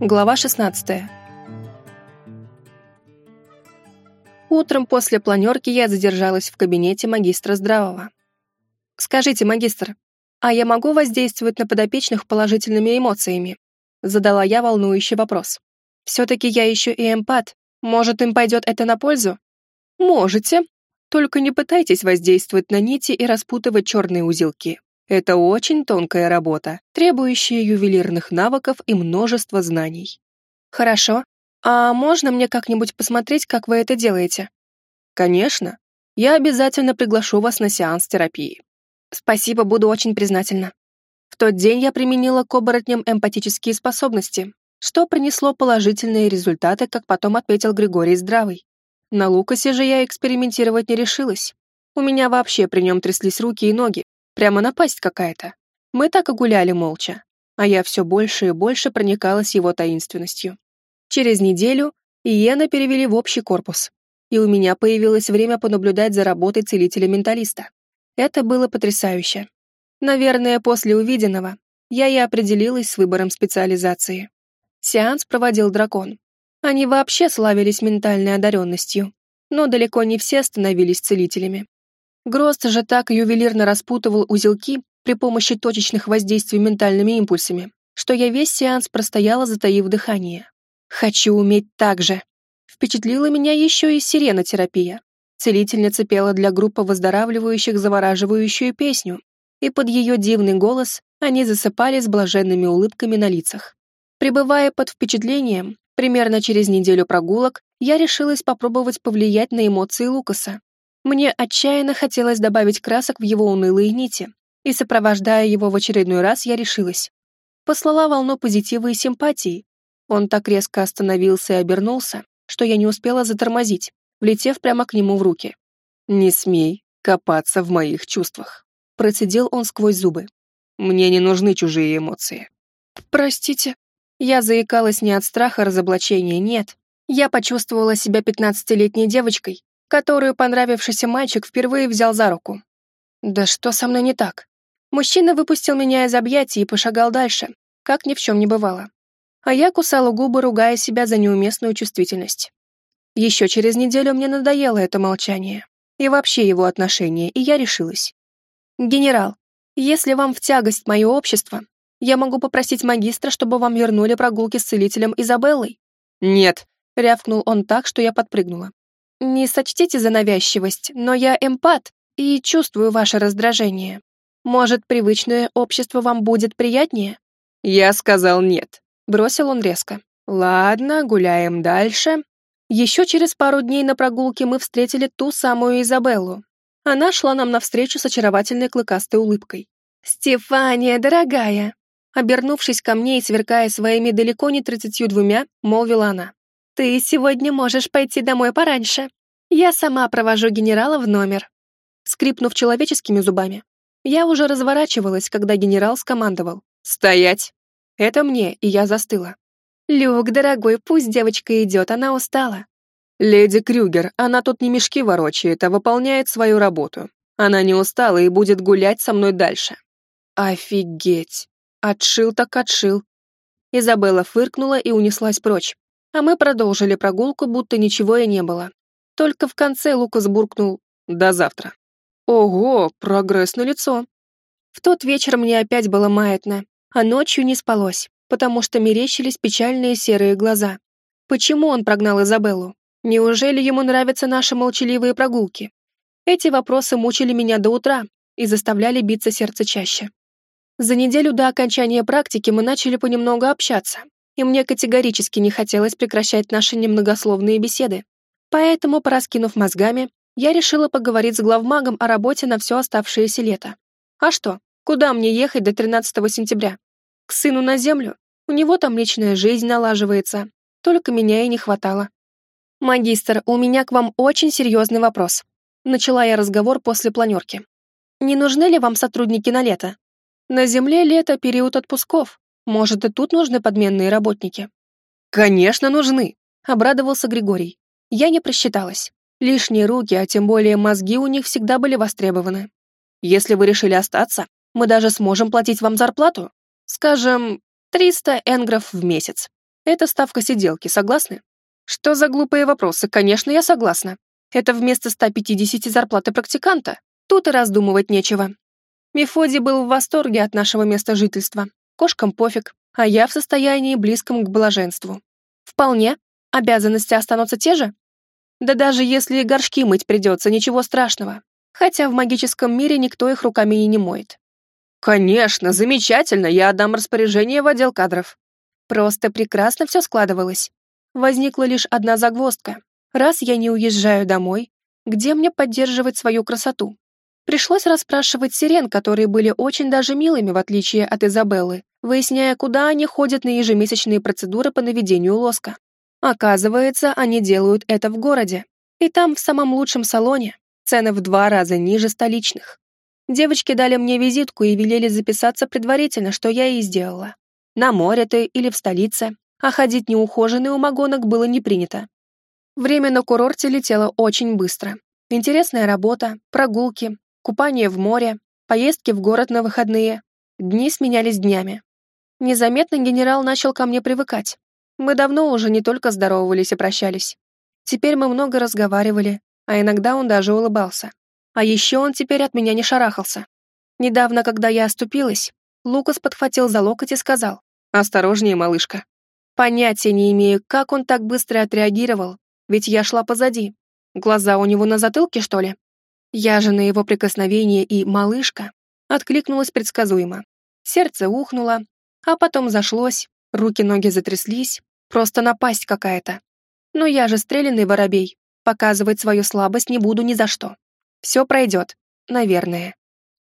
Глава 16. Утром после планерки я задержалась в кабинете магистра Здравого. «Скажите, магистр, а я могу воздействовать на подопечных положительными эмоциями?» Задала я волнующий вопрос. «Все-таки я еще и эмпат. Может, им пойдет это на пользу?» «Можете. Только не пытайтесь воздействовать на нити и распутывать черные узелки. Это очень тонкая работа, требующая ювелирных навыков и множества знаний. Хорошо. А можно мне как-нибудь посмотреть, как вы это делаете? Конечно. Я обязательно приглашу вас на сеанс терапии. Спасибо, буду очень признательна. В тот день я применила к оборотням эмпатические способности, что принесло положительные результаты, как потом отметил Григорий Здравый. На Лукасе же я экспериментировать не решилась. У меня вообще при нем тряслись руки и ноги, Прямо напасть какая-то. Мы так и гуляли молча, а я все больше и больше проникалась его таинственностью. Через неделю Иена перевели в общий корпус, и у меня появилось время понаблюдать за работой целителя-менталиста. Это было потрясающе. Наверное, после увиденного я и определилась с выбором специализации. Сеанс проводил дракон. Они вообще славились ментальной одаренностью, но далеко не все становились целителями. Грост же так ювелирно распутывал узелки при помощи точечных воздействий ментальными импульсами, что я весь сеанс простояла, затаив дыхание. Хочу уметь так же. Впечатлила меня еще и сиренотерапия. Целительница пела для группы выздоравливающих завораживающую песню, и под ее дивный голос они засыпали с блаженными улыбками на лицах. Пребывая под впечатлением, примерно через неделю прогулок, я решилась попробовать повлиять на эмоции Лукаса. Мне отчаянно хотелось добавить красок в его унылые нити, и, сопровождая его в очередной раз, я решилась. Послала волну позитива и симпатии. Он так резко остановился и обернулся, что я не успела затормозить, влетев прямо к нему в руки. «Не смей копаться в моих чувствах», — процедил он сквозь зубы. «Мне не нужны чужие эмоции». «Простите». Я заикалась не от страха разоблачения, нет. Я почувствовала себя пятнадцатилетней девочкой, которую понравившийся мальчик впервые взял за руку. Да что со мной не так? Мужчина выпустил меня из объятий и пошагал дальше, как ни в чем не бывало. А я кусала губы, ругая себя за неуместную чувствительность. Еще через неделю мне надоело это молчание и вообще его отношение, и я решилась. «Генерал, если вам в тягость мое общество, я могу попросить магистра, чтобы вам вернули прогулки с целителем Изабеллой?» «Нет», — рявкнул он так, что я подпрыгнула. Не сочтите за навязчивость, но я эмпат и чувствую ваше раздражение. Может, привычное общество вам будет приятнее? Я сказал нет. Бросил он резко. Ладно, гуляем дальше. Еще через пару дней на прогулке мы встретили ту самую Изабеллу. Она шла нам навстречу с очаровательной клыкастой улыбкой. «Стефания, дорогая!» Обернувшись ко мне и сверкая своими далеко не тридцатью двумя, молвила она. «Ты сегодня можешь пойти домой пораньше. Я сама провожу генерала в номер». Скрипнув человеческими зубами, я уже разворачивалась, когда генерал скомандовал. «Стоять!» Это мне, и я застыла. «Люк, дорогой, пусть девочка идет, она устала». «Леди Крюгер, она тут не мешки ворочает, а выполняет свою работу. Она не устала и будет гулять со мной дальше». «Офигеть! Отшил так отшил». Изабелла фыркнула и унеслась прочь, а мы продолжили прогулку, будто ничего и не было. Только в конце Лукас буркнул «До завтра». Ого, прогресс на лицо. В тот вечер мне опять было маятно, а ночью не спалось, потому что мерещились печальные серые глаза. Почему он прогнал Изабеллу? Неужели ему нравятся наши молчаливые прогулки? Эти вопросы мучили меня до утра и заставляли биться сердце чаще. За неделю до окончания практики мы начали понемногу общаться, и мне категорически не хотелось прекращать наши немногословные беседы. Поэтому, пораскинув мозгами, я решила поговорить с главмагом о работе на все оставшееся лето. А что, куда мне ехать до 13 сентября? К сыну на землю? У него там личная жизнь налаживается. Только меня и не хватало. «Магистр, у меня к вам очень серьезный вопрос». Начала я разговор после планерки. «Не нужны ли вам сотрудники на лето? На Земле лето — период отпусков, может, и тут нужны подменные работники?» «Конечно, нужны!» — обрадовался Григорий. Я не просчиталась. Лишние руки, а тем более мозги у них всегда были востребованы. Если вы решили остаться, мы даже сможем платить вам зарплату. Скажем, 300 энгров в месяц. Это ставка сиделки, согласны? Что за глупые вопросы? Конечно, я согласна. Это вместо 150 зарплаты практиканта. Тут и раздумывать нечего. Мефодий был в восторге от нашего места жительства. Кошкам пофиг, а я в состоянии близком к блаженству. Вполне. Обязанности останутся те же? Да даже если горшки мыть придется, ничего страшного. Хотя в магическом мире никто их руками и не моет. Конечно, замечательно, я отдам распоряжение в отдел кадров. Просто прекрасно все складывалось. Возникла лишь одна загвоздка. Раз я не уезжаю домой, где мне поддерживать свою красоту? Пришлось расспрашивать сирен, которые были очень даже милыми, в отличие от Изабеллы, выясняя, куда они ходят на ежемесячные процедуры по наведению лоска. Оказывается, они делают это в городе. И там, в самом лучшем салоне, цены в два раза ниже столичных. Девочки дали мне визитку и велели записаться предварительно, что я и сделала. На море ты или в столице, а ходить неухоженный у магонок было не принято. Время на курорте летело очень быстро. Интересная работа, прогулки, купание в море, поездки в город на выходные. Дни сменялись днями. Незаметно генерал начал ко мне привыкать. Мы давно уже не только здоровались и прощались. Теперь мы много разговаривали, а иногда он даже улыбался. А еще он теперь от меня не шарахался. Недавно, когда я оступилась, Лукас подхватил за локоть и сказал «Осторожнее, малышка». Понятия не имею, как он так быстро отреагировал, ведь я шла позади. Глаза у него на затылке, что ли? Я же на его прикосновение и «малышка» откликнулась предсказуемо. Сердце ухнуло, а потом зашлось, руки-ноги затряслись, просто напасть какая-то. Но я же стрелянный воробей, показывать свою слабость не буду ни за что. Все пройдет, наверное.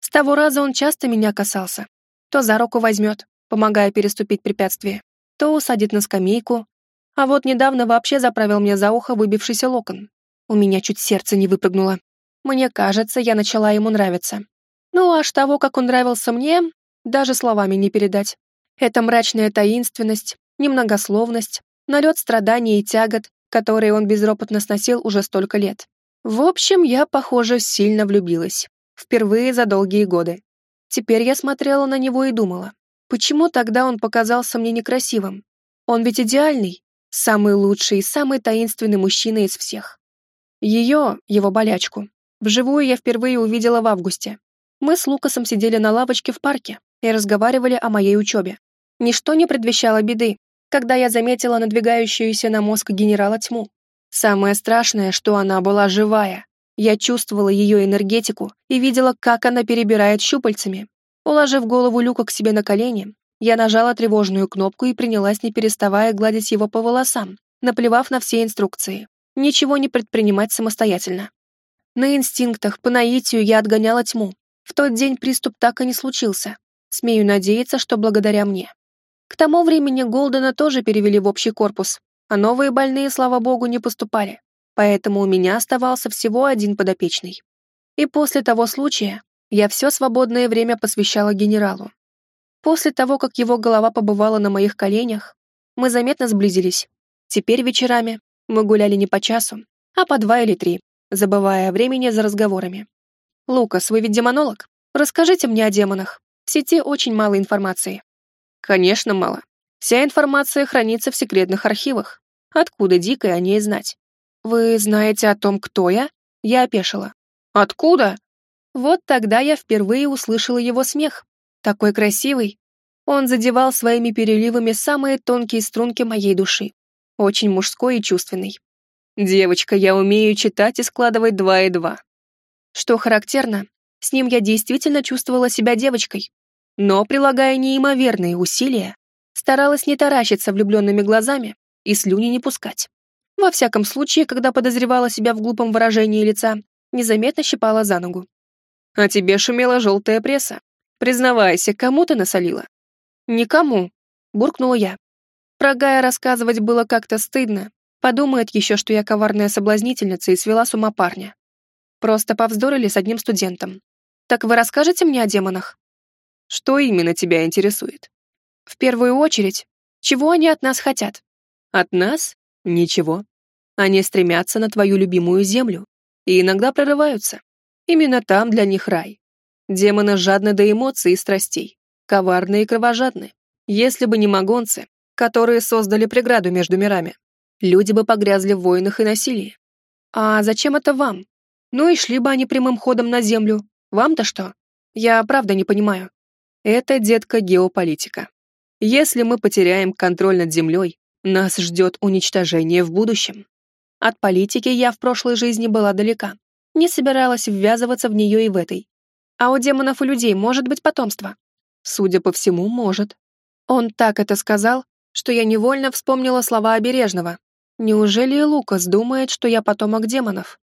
С того раза он часто меня касался. То за руку возьмет, помогая переступить препятствие, то усадит на скамейку, а вот недавно вообще заправил мне за ухо выбившийся локон. У меня чуть сердце не выпрыгнуло. Мне кажется, я начала ему нравиться. Ну, аж того, как он нравился мне, даже словами не передать. Это мрачная таинственность, немногословность, налет страданий и тягот, которые он безропотно сносил уже столько лет. В общем, я, похоже, сильно влюбилась. Впервые за долгие годы. Теперь я смотрела на него и думала, почему тогда он показался мне некрасивым? Он ведь идеальный, самый лучший и самый таинственный мужчина из всех. Ее, его болячку, Вживую я впервые увидела в августе. Мы с Лукасом сидели на лавочке в парке и разговаривали о моей учебе. Ничто не предвещало беды, когда я заметила надвигающуюся на мозг генерала тьму. Самое страшное, что она была живая. Я чувствовала ее энергетику и видела, как она перебирает щупальцами. Уложив голову Люка к себе на колени, я нажала тревожную кнопку и принялась, не переставая гладить его по волосам, наплевав на все инструкции. Ничего не предпринимать самостоятельно. На инстинктах, по наитию я отгоняла тьму. В тот день приступ так и не случился. Смею надеяться, что благодаря мне. К тому времени Голдена тоже перевели в общий корпус, а новые больные, слава богу, не поступали. Поэтому у меня оставался всего один подопечный. И после того случая я все свободное время посвящала генералу. После того, как его голова побывала на моих коленях, мы заметно сблизились. Теперь вечерами мы гуляли не по часу, а по два или три забывая о времени за разговорами. «Лукас, вы ведь демонолог? Расскажите мне о демонах. В сети очень мало информации». «Конечно, мало. Вся информация хранится в секретных архивах. Откуда дикой о ней знать?» «Вы знаете о том, кто я?» Я опешила. «Откуда?» Вот тогда я впервые услышала его смех. Такой красивый. Он задевал своими переливами самые тонкие струнки моей души. Очень мужской и чувственный. Девочка, я умею читать и складывать два и два. Что характерно, с ним я действительно чувствовала себя девочкой, но, прилагая неимоверные усилия, старалась не таращиться влюбленными глазами и слюни не пускать. Во всяком случае, когда подозревала себя в глупом выражении лица, незаметно щипала за ногу. «А тебе шумела желтая пресса. Признавайся, кому ты насолила?» «Никому», — буркнула я. Про Гая рассказывать было как-то стыдно, Подумает еще, что я коварная соблазнительница и свела с ума парня. Просто повздорили с одним студентом. Так вы расскажете мне о демонах? Что именно тебя интересует? В первую очередь, чего они от нас хотят? От нас? Ничего. Они стремятся на твою любимую землю и иногда прорываются. Именно там для них рай. Демоны жадны до эмоций и страстей, коварны и кровожадны. Если бы не магонцы, которые создали преграду между мирами. Люди бы погрязли в войнах и насилии. А зачем это вам? Ну и шли бы они прямым ходом на Землю. Вам-то что? Я правда не понимаю. Это, детка, геополитика. Если мы потеряем контроль над Землей, нас ждет уничтожение в будущем. От политики я в прошлой жизни была далека. Не собиралась ввязываться в нее и в этой. А у демонов и людей может быть потомство? Судя по всему, может. Он так это сказал, что я невольно вспомнила слова Обережного. Неужели и Лукас думает, что я потомок демонов?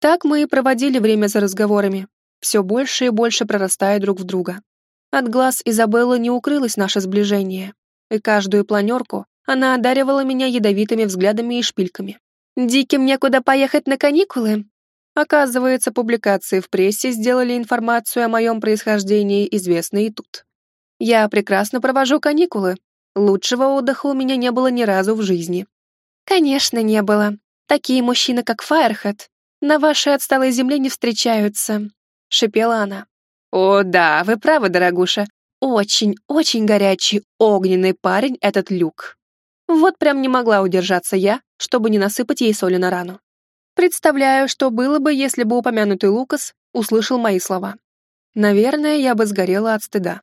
Так мы и проводили время за разговорами, все больше и больше прорастая друг в друга. От глаз Изабеллы не укрылось наше сближение, и каждую планерку она одаривала меня ядовитыми взглядами и шпильками. «Диким некуда поехать на каникулы?» Оказывается, публикации в прессе сделали информацию о моем происхождении известной и тут. Я прекрасно провожу каникулы. Лучшего отдыха у меня не было ни разу в жизни. Конечно, не было. Такие мужчины, как Фаерхед, на вашей отсталой земле не встречаются, шипела она. «О, да, вы правы, дорогуша. Очень, очень горячий, огненный парень этот Люк. Вот прям не могла удержаться я, чтобы не насыпать ей соли на рану. Представляю, что было бы, если бы упомянутый Лукас услышал мои слова. Наверное, я бы сгорела от стыда.